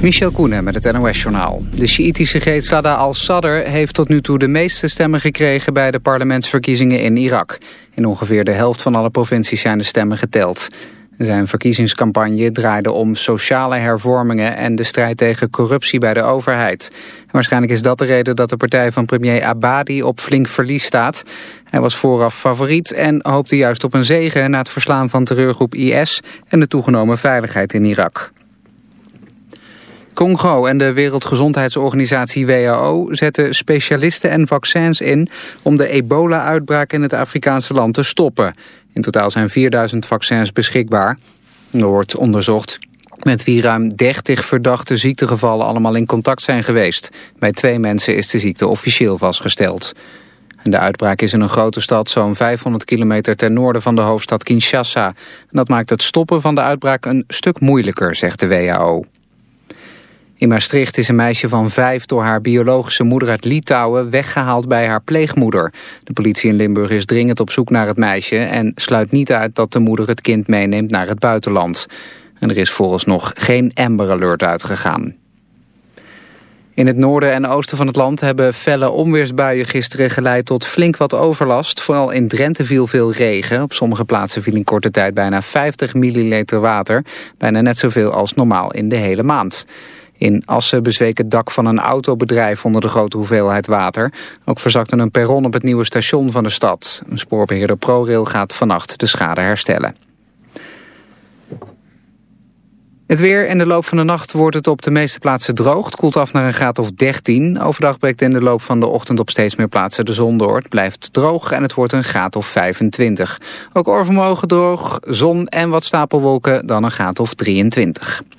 Michel Koenen met het NOS-journaal. De Sjiïtische geest al-Sadr heeft tot nu toe de meeste stemmen gekregen bij de parlementsverkiezingen in Irak. In ongeveer de helft van alle provincies zijn de stemmen geteld. Zijn verkiezingscampagne draaide om sociale hervormingen en de strijd tegen corruptie bij de overheid. waarschijnlijk is dat de reden dat de partij van premier Abadi op flink verlies staat. Hij was vooraf favoriet en hoopte juist op een zege na het verslaan van terreurgroep IS en de toegenomen veiligheid in Irak. Congo en de Wereldgezondheidsorganisatie WHO zetten specialisten en vaccins in om de ebola-uitbraak in het Afrikaanse land te stoppen. In totaal zijn 4000 vaccins beschikbaar. Er wordt onderzocht met wie ruim 30 verdachte ziektegevallen allemaal in contact zijn geweest. Bij twee mensen is de ziekte officieel vastgesteld. De uitbraak is in een grote stad zo'n 500 kilometer ten noorden van de hoofdstad Kinshasa. En dat maakt het stoppen van de uitbraak een stuk moeilijker, zegt de WHO. In Maastricht is een meisje van vijf door haar biologische moeder uit Litouwen weggehaald bij haar pleegmoeder. De politie in Limburg is dringend op zoek naar het meisje en sluit niet uit dat de moeder het kind meeneemt naar het buitenland. En er is vooralsnog geen Amber Alert uitgegaan. In het noorden en oosten van het land hebben felle onweersbuien gisteren geleid tot flink wat overlast. Vooral in Drenthe viel veel regen. Op sommige plaatsen viel in korte tijd bijna 50 milliliter water. Bijna net zoveel als normaal in de hele maand. In Assen bezweek het dak van een autobedrijf onder de grote hoeveelheid water. Ook verzakte een perron op het nieuwe station van de stad. Een spoorbeheerder ProRail gaat vannacht de schade herstellen. Het weer in de loop van de nacht wordt het op de meeste plaatsen droog. Het koelt af naar een graad of 13. Overdag breekt in de loop van de ochtend op steeds meer plaatsen de zon door. Het blijft droog en het wordt een graad of 25. Ook oorvermogen droog, zon en wat stapelwolken, dan een graad of 23.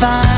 find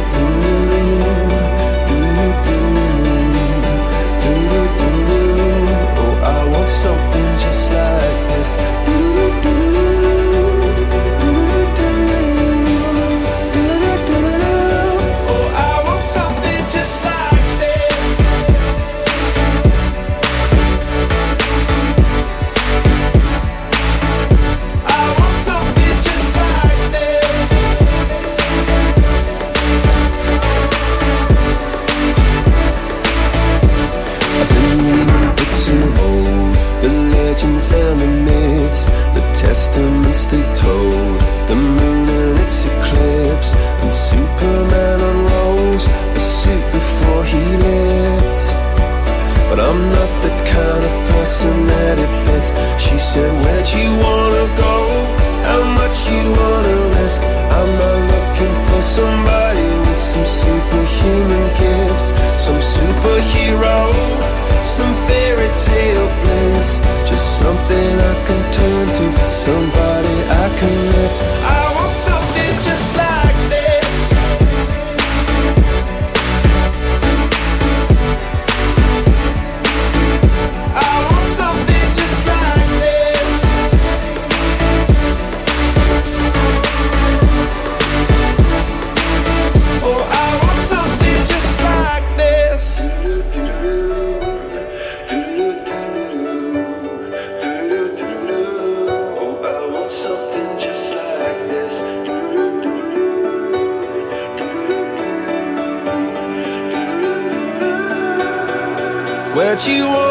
that you want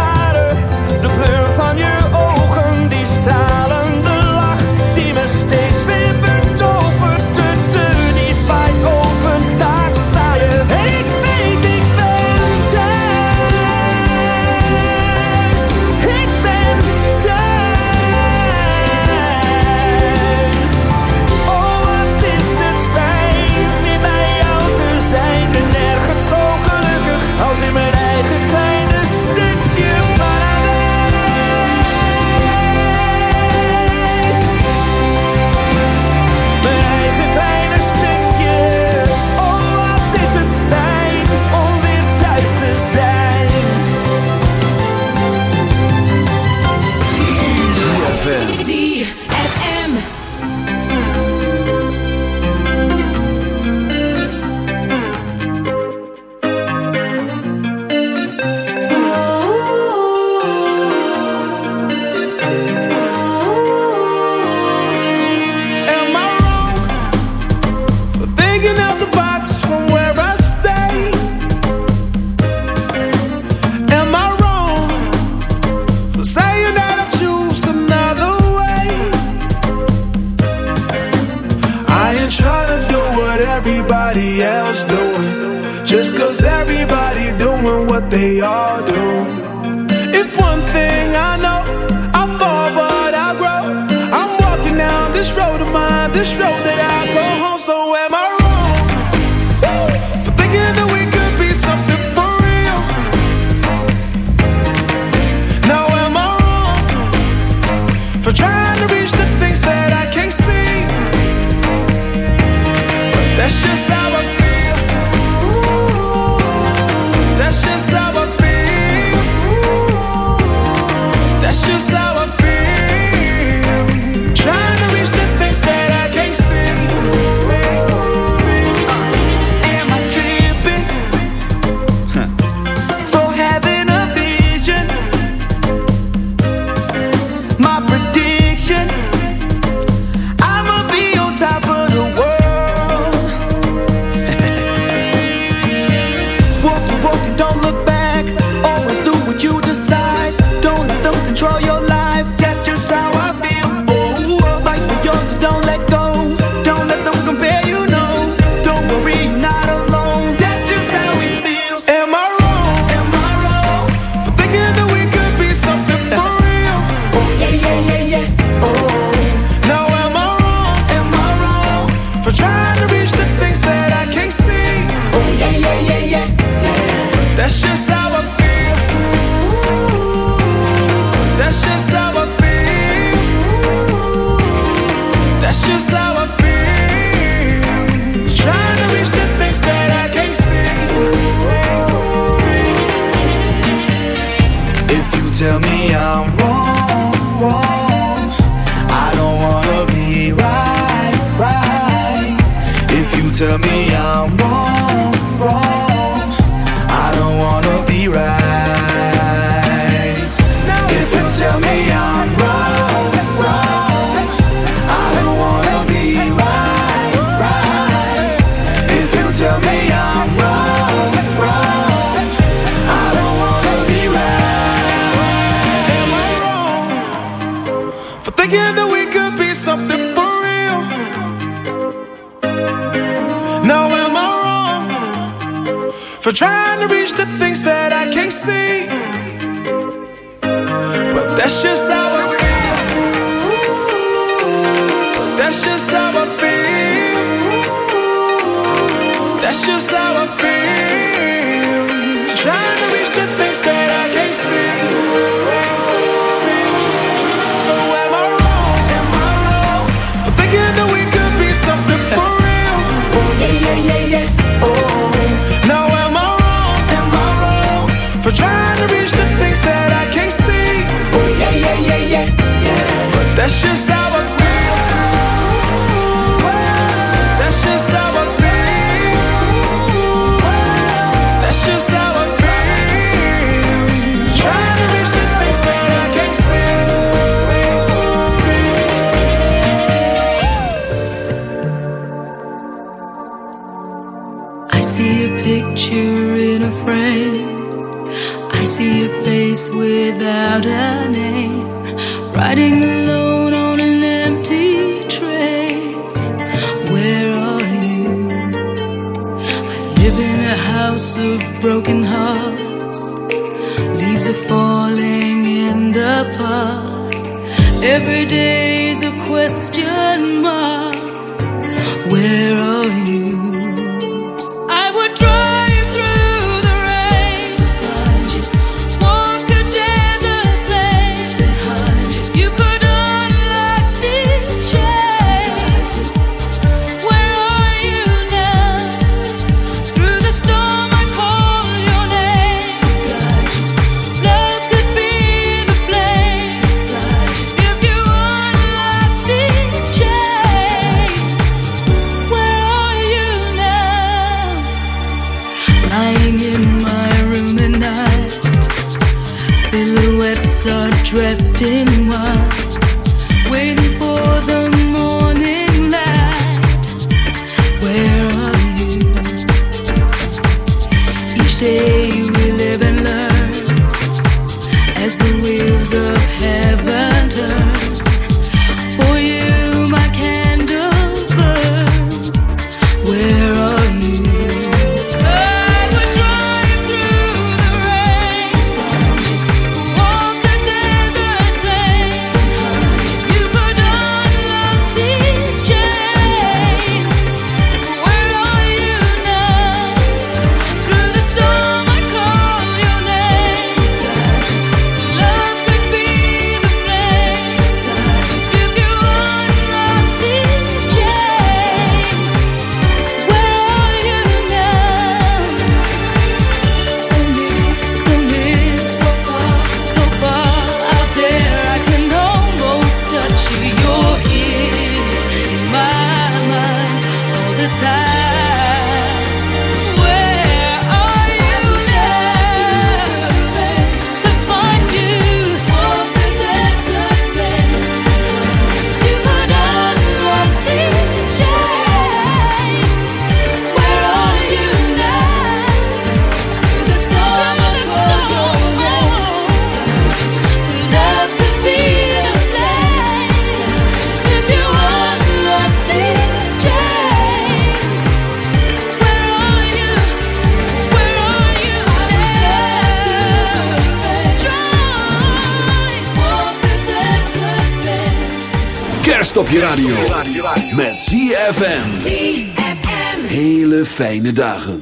fijne dagen.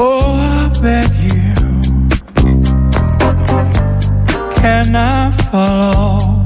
Oh, back can I follow?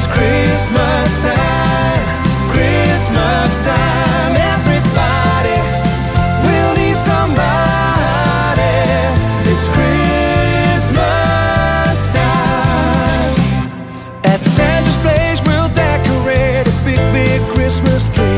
It's Christmas time, Christmas time. Everybody will need somebody. It's Christmas time. At Santa's place, we'll decorate a big, big Christmas tree.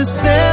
to say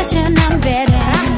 I'm better.